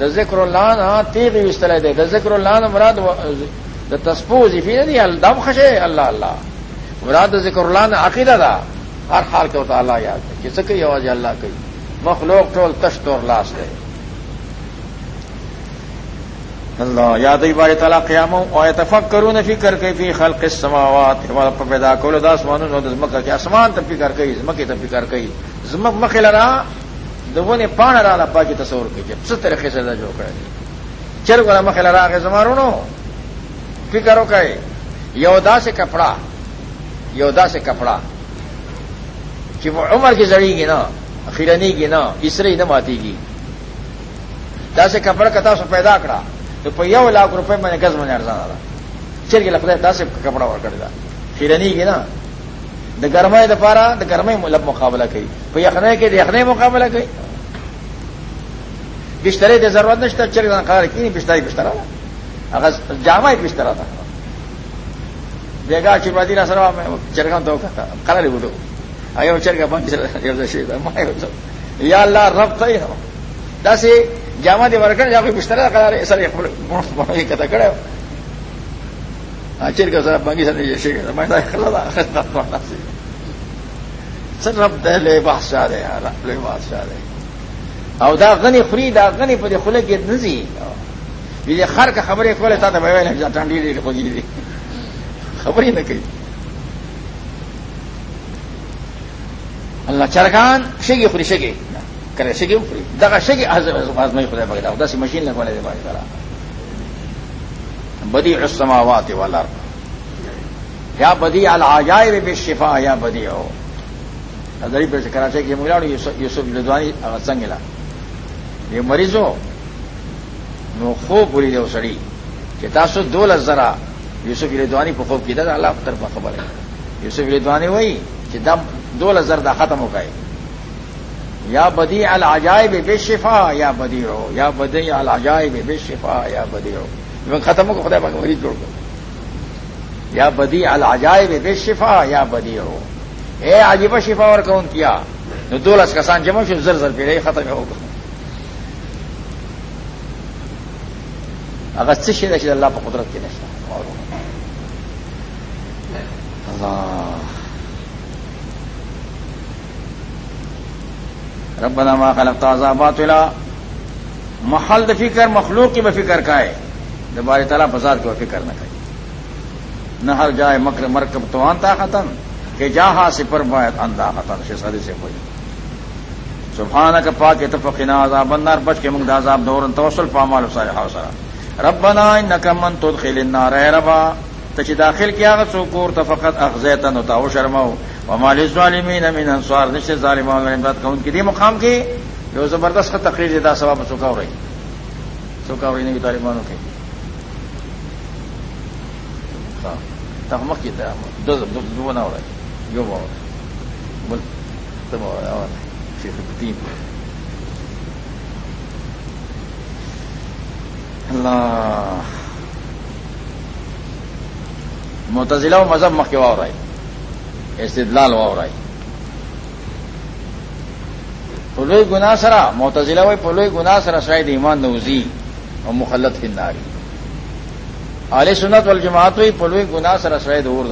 د ذکر الله نه تیغ استله ده د ذکر الله مراد د تسپوز فی نه دی الدم خشه الله الله مراد ذکر اللہ نے عقیدہ تھا ہر حال کے ہوتا اللہ یاد ہے کس کی آواز اللہ کی۔ مخلوق ٹول تشت اور لاس ہے اللہ یاد بار تعالیٰ قیام اور اتفق کروں نے فکر کے فی خلق السماوات یعنی پیدا کو داس مانو نو دزمک کے اسمان تب فکر کئی، زمکی تب فکر کئی۔ زمک مخل رہا دو نے پان رہا پا کی تصور کی جب ست طریقے سے جو کرے۔ چل گلا مخل رہا کے زمارو نو فکر ہو کہ یودا سے کپڑا یودا سے کپڑا۔ کہ وہ عمر کی زڑی گی نا خیرنی کی نا، اسرے نہ ماتی گی۔ دا سے کپڑا کتا سو پیدا کرا۔ تو پہ یو لاکھ روپے میں نے گز میں ارزان آ چل کے لفظ دا سے کپڑا اور کر دا پھرنی گی نا دا گرمائے دپارا دا گرمے لب مقابلہ کئی پہ یخنے کے یخنے مقابلہ کئی بسترے دے ضرورت نشتا چل قرار کی نہیں بستر ہی بستر اگر جامع ہی بستر تھا بیگا چپاتی نا سروا میں چرگا تو کہتا قرار ہی بولو اگر چرگا بند یا اللہ رب تھا ہی دس جامع دی ورکڑ جا کوئی بستر قرار سر کتا کڑے۔ چیر کا سر بنگی سر یہ دا سر رب دے لے بادشاہ دے رب لے بادشاہ دے۔ او دا غنی خری دا غنی پہ خلے کی نزی۔ یہ خر کا خبریں کھولے تا تو میں ٹانڈی دی خودی دی۔ خبر ہی نہ کہی اللہ چرکان، شگی خری شگی۔ کرے شگی خری دگا شگی آزمائی خدا بگڑا دس مشین لگوانے دے بھائی کرا بدی السماوات والا یا بدی العجائب بے شفا یا بدی ہو ادری پہ سے کراچے کی ملا یوسف لدوانی سنگلا یہ مریض ہو نو خوب بری دے سڑی کہ تاسو دو لذرا یوسف ردوانی کو خوب کی تھا اللہ طرف خبر ہے یوسف ردوانی وہی کہ دم دو لذر دا ختم ہو گئے یا بدی العجائب بے شفا یا بدی ہو یا بدی العجائب بے شفا یا بدی ہو ختم ہو خدا مریض جوڑ گئے یا بدی العجائب بے شفا یا بدی ہو اے عجیب شفا اور کون کیا؟ دو لس کا سان جمع زر زر پہ رہے ختم ہوگا اگر سے شیر اللہ پر قدرت کی نشہ۔ ربنا ما خلقت تازہ باطلا. محل د فکر، مخلوق کی بفکر کا ہے دوبارہ تعالیٰ بازار کی فکر نہ کرے نہ ہر جائے مکر مرکب تو انتا ختم کہ جہاں سے پر باعت اندا ختم سے سدی سے ہوئی سبحان کا پاک اتفقنا عذاب النار، بچ کے منگ عذاب دور توسل پامال سارے حوصلہ ربنا انك من تدخل النار ربا تچ داخل کیا گا سوکور تو فقط اخذیتن ہوتا وہ ظالمین امین انسوار نش ظالم امداد کا ان کی دی مقام کی جو زبردست تقریر دیتا سباب سوکھا ہو رہی سوکھا ہو رہی نہیں طالبانوں کی۔ ہاں، تحمق کی طرح۔ دو نہ ہو رہا ہے۔ جو ہو رہا ہے۔ تین اللہ۔ متضلا مذہب مکوا ہو رہا ہے۔ استدلال وا ہو رہا پلوئی گنا سرا موتضلا ہوئی پلوئی گنا سرا شاید ایمان نوزی اور مخلت ہنداری علی سنت والجماعت ہوئی پلوئی گنا سرا شاید اور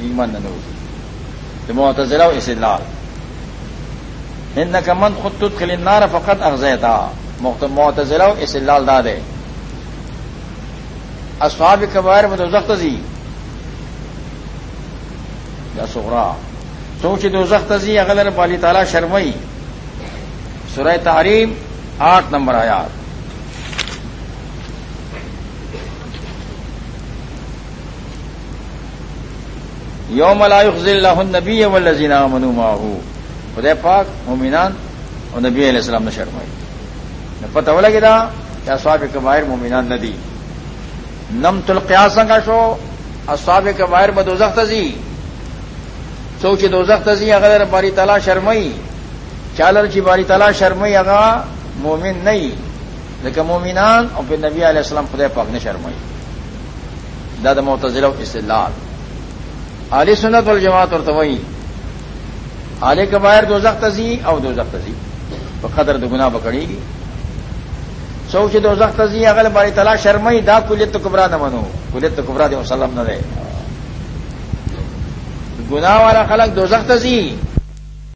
ایمان نوزی معتضلا اسے لال ہند کا خود تت خلنار فقط افزیتا معتضلا اسے لال دادے اسفاب کبائر میں تو زخت زی یا سہرا سوچ دو زخت زی اغلر بالی تعالیٰ شرمئی سورہ تحریم، آٹھ نمبر آیات. یوم اللہ اللہ نبی والذین منو ماہو خدے پاک مومنان اور نبی علیہ السلام نے شرمائی پتہ ہو لگے تھا کیا سواب کبائر مومنان ندی نم تلقیاسن کا شو؟ اسواب کبائر بدوزخ تزی سوچ دوزخ تزی اگر باری تعالیٰ شرمئی چالر کی باری تلا شرمئی اگا مومن نہیں لیکن مومنان اور پھر نبی علیہ السلام خدے پاک نے شرمئی داد متضل استدلال. علی سنت والجماعت اور توئی آلے کے باہر دو زخت تزی اور دو زخت تزی. تو قدر دو گنا پکڑی گی. سوچ دو زخت تزی اگر باری تلا شرمئی دا کلیت کبرا نہ منو کلیت کبرا دے مسلم نہ دے گنا والا خلق دو سخت تزی